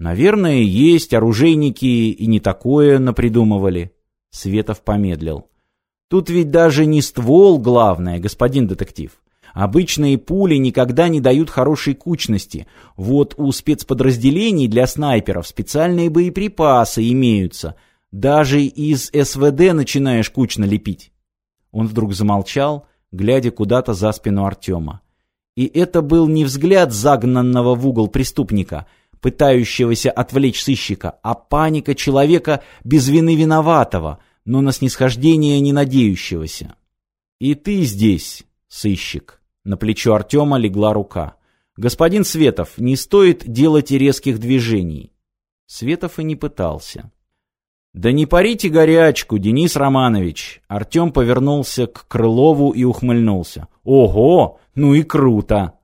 Наверное, есть оружейники и не такое напридумывали. Светов помедлил. Тут ведь даже не ствол главное, господин детектив. Обычные пули никогда не дают хорошей кучности. Вот у спецподразделений для снайперов специальные боеприпасы имеются. Даже из СВД начинаешь кучно лепить. Он вдруг замолчал, глядя куда-то за спину Артема. И это был не взгляд загнанного в угол преступника — пытающегося отвлечь сыщика, а паника человека без вины виноватого, но на снисхождение не надеющегося. «И ты здесь, сыщик!» На плечо Артема легла рука. «Господин Светов, не стоит делать резких движений!» Светов и не пытался. «Да не парите горячку, Денис Романович!» Артем повернулся к Крылову и ухмыльнулся. «Ого! Ну и круто!»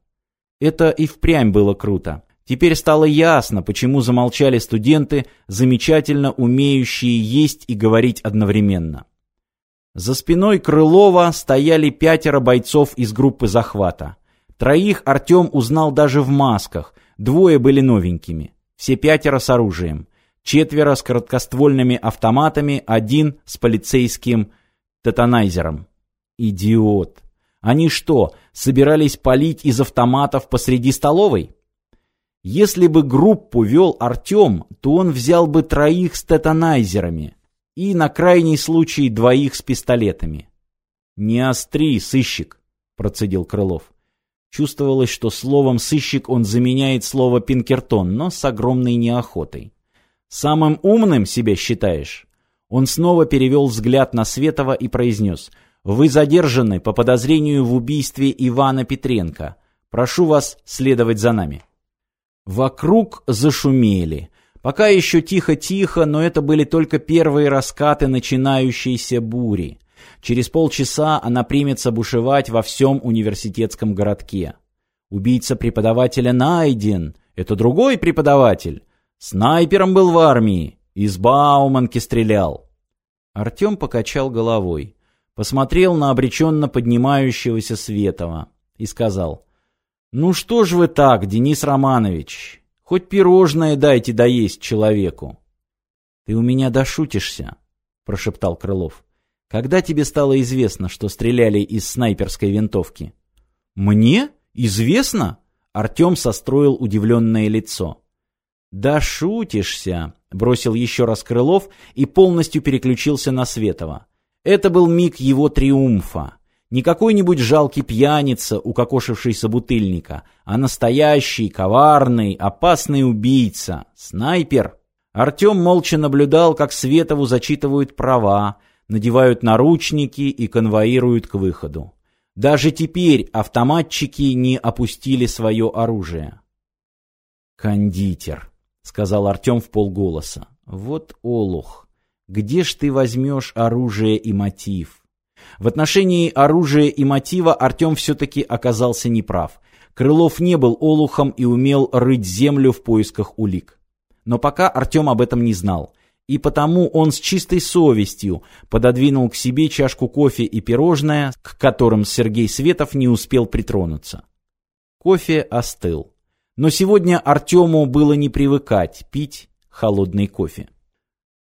Это и впрямь было круто. Теперь стало ясно, почему замолчали студенты, замечательно умеющие есть и говорить одновременно. За спиной Крылова стояли пятеро бойцов из группы захвата. Троих Артем узнал даже в масках, двое были новенькими, все пятеро с оружием, четверо с короткоствольными автоматами, один с полицейским тетанайзером. Идиот! Они что, собирались палить из автоматов посреди столовой? Если бы группу вел Артем, то он взял бы троих с тетанайзерами и на крайний случай двоих с пистолетами. «Не остри, сыщик», — процедил Крылов. Чувствовалось, что словом «сыщик» он заменяет слово «пинкертон», но с огромной неохотой. «Самым умным себя считаешь?» Он снова перевел взгляд на Светова и произнес «Вы задержаны по подозрению в убийстве Ивана Петренко. Прошу вас следовать за нами». Вокруг зашумели. Пока еще тихо-тихо, но это были только первые раскаты начинающейся бури. Через полчаса она примется бушевать во всем университетском городке. Убийца преподавателя найден. Это другой преподаватель. Снайпером был в армии. Из Бауманки стрелял. Артем покачал головой. Посмотрел на обреченно поднимающегося Светова и сказал — ну что ж вы так, Денис Романович? Хоть пирожное дайте доесть человеку. Ты у меня дошутишься, прошептал Крылов. Когда тебе стало известно, что стреляли из снайперской винтовки? Мне? Известно? Артем состроил удивленное лицо. Да шутишься, бросил еще раз Крылов и полностью переключился на Светова. Это был миг его триумфа. Не какой-нибудь жалкий пьяница, укокошившийся бутыльника, а настоящий, коварный, опасный убийца, снайпер. Артем молча наблюдал, как Светову зачитывают права, надевают наручники и конвоируют к выходу. Даже теперь автоматчики не опустили свое оружие. «Кондитер», — сказал Артем в полголоса, — «вот олух, где ж ты возьмешь оружие и мотив?» В отношении оружия и мотива Артем все-таки оказался неправ. Крылов не был олухом и умел рыть землю в поисках улик. Но пока Артем об этом не знал. И потому он с чистой совестью пододвинул к себе чашку кофе и пирожное, к которым Сергей Светов не успел притронуться. Кофе остыл. Но сегодня Артему было не привыкать пить холодный кофе.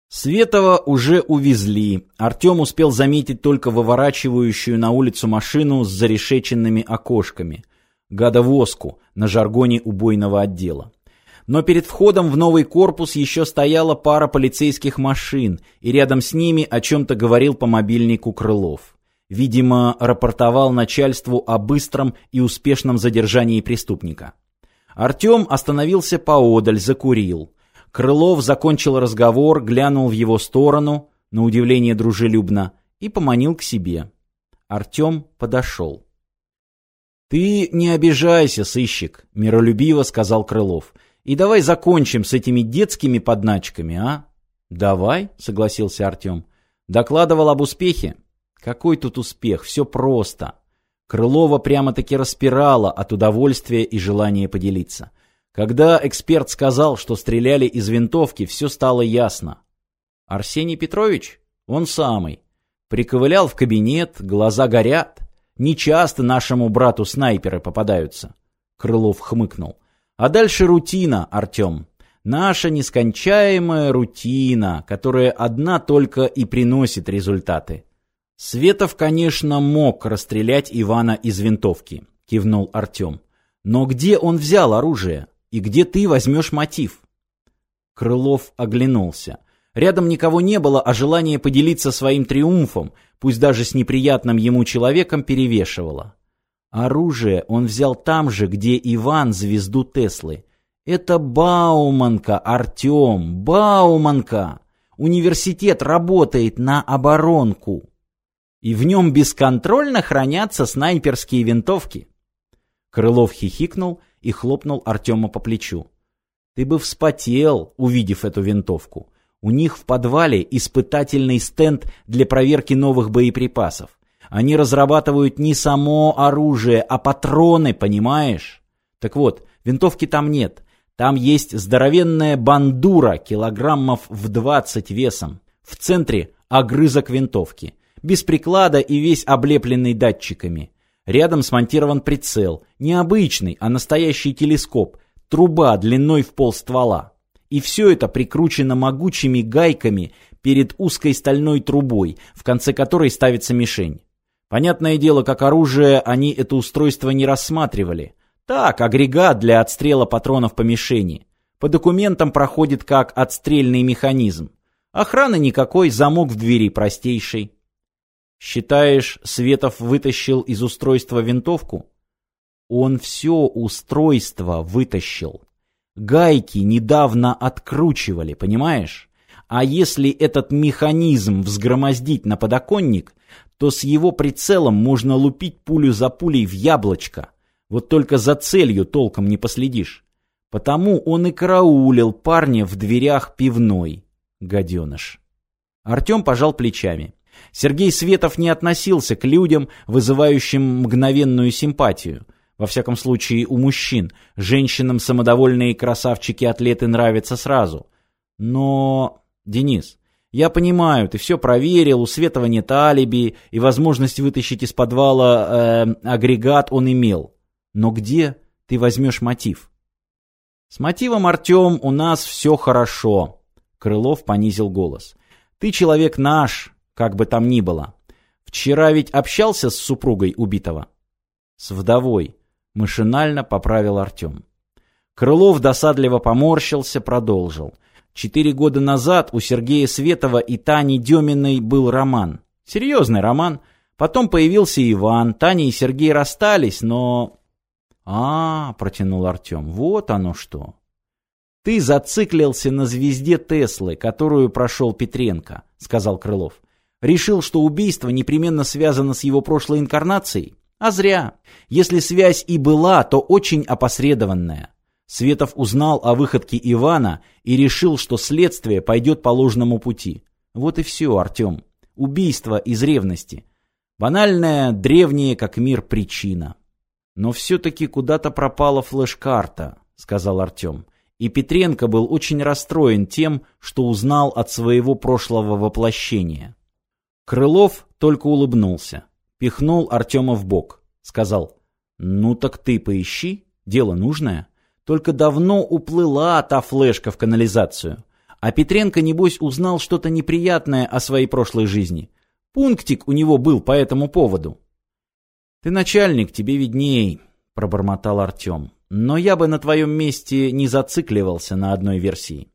Светова уже увезли. Артем успел заметить только выворачивающую на улицу машину с зарешеченными окошками. Гадовозку на жаргоне убойного отдела. Но перед входом в новый корпус еще стояла пара полицейских машин, и рядом с ними о чем-то говорил по мобильнику Крылов. Видимо, рапортовал начальству о быстром и успешном задержании преступника. Артем остановился поодаль, закурил. Крылов закончил разговор, глянул в его сторону, на удивление дружелюбно, и поманил к себе. Артем подошел. «Ты не обижайся, сыщик», — миролюбиво сказал Крылов. «И давай закончим с этими детскими подначками, а?» «Давай», — согласился Артем. «Докладывал об успехе». «Какой тут успех? Все просто». Крылова прямо-таки распирала от удовольствия и желания поделиться. Когда эксперт сказал, что стреляли из винтовки, все стало ясно. Арсений Петрович, он самый, приковылял в кабинет, глаза горят. Нечасто нашему брату снайперы попадаются. Крылов хмыкнул. А дальше рутина, Артем. Наша нескончаемая рутина, которая одна только и приносит результаты. Светов, конечно, мог расстрелять Ивана из винтовки, кивнул Артем. Но где он взял оружие? И где ты возьмешь мотив? Крылов оглянулся. Рядом никого не было, а желание поделиться своим триумфом, пусть даже с неприятным ему человеком, перевешивало. Оружие он взял там же, где Иван звезду Теслы. Это Бауманка, Артем, Бауманка! Университет работает на оборонку. И в нем бесконтрольно хранятся снайперские винтовки. Крылов хихикнул и хлопнул Артема по плечу. «Ты бы вспотел, увидев эту винтовку. У них в подвале испытательный стенд для проверки новых боеприпасов. Они разрабатывают не само оружие, а патроны, понимаешь? Так вот, винтовки там нет. Там есть здоровенная бандура килограммов в 20 весом. В центре огрызок винтовки. Без приклада и весь облепленный датчиками. Рядом смонтирован прицел, необычный, а настоящий телескоп, труба длиной в пол ствола. И все это прикручено могучими гайками перед узкой стальной трубой, в конце которой ставится мишень. Понятное дело, как оружие они это устройство не рассматривали. Так, агрегат для отстрела патронов по мишени. По документам проходит как отстрельный механизм. Охраны никакой, замок в двери простейший. Считаешь, Светов вытащил из устройства винтовку? Он все устройство вытащил. Гайки недавно откручивали, понимаешь? А если этот механизм взгромоздить на подоконник, то с его прицелом можно лупить пулю за пулей в яблочко. Вот только за целью толком не последишь. Потому он и караулил парня в дверях пивной. Гаденыш. Артем пожал плечами. Сергей Светов не относился к людям, вызывающим мгновенную симпатию. Во всяком случае, у мужчин. Женщинам самодовольные красавчики-атлеты нравятся сразу. Но... Денис, я понимаю, ты все проверил, у Светова нет алиби, и возможность вытащить из подвала э, агрегат он имел. Но где ты возьмешь мотив? С мотивом, Артем, у нас все хорошо. Крылов понизил голос. Ты человек наш, как бы там ни было. Вчера ведь общался с супругой убитого. С вдовой. Машинально поправил Артем. Крылов досадливо поморщился, продолжил. Четыре года назад у Сергея Светова и Тани Деминой был роман. Серьезный роман. Потом появился Иван. Таня и Сергей расстались, но... а, протянул Артем. «Вот оно что!» «Ты зациклился на звезде Теслы, которую прошел Петренко», — сказал Крылов решил, что убийство непременно связано с его прошлой инкарнацией. А зря. Если связь и была, то очень опосредованная. Светов узнал о выходке Ивана и решил, что следствие пойдет по ложному пути. Вот и все, Артем. Убийство из ревности. Банальная, древняя как мир причина. «Но все-таки куда-то пропала флеш-карта», — сказал Артем. И Петренко был очень расстроен тем, что узнал от своего прошлого воплощения. Крылов только улыбнулся, пихнул Артема в бок, сказал «Ну так ты поищи, дело нужное. Только давно уплыла та флешка в канализацию. А Петренко, небось, узнал что-то неприятное о своей прошлой жизни. Пунктик у него был по этому поводу». «Ты начальник, тебе видней», — пробормотал Артем. «Но я бы на твоем месте не зацикливался на одной версии».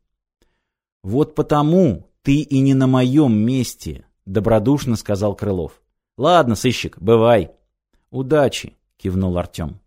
«Вот потому ты и не на моем месте», — добродушно сказал Крылов. «Ладно, сыщик, бывай». «Удачи», — кивнул Артем.